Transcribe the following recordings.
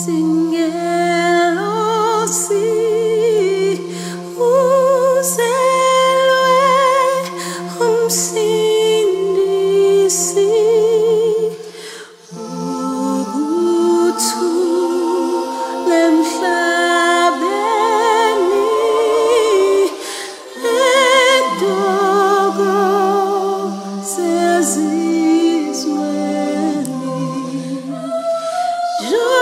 sing jour.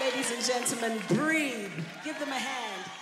Ladies and gentlemen, breathe. Give them a hand.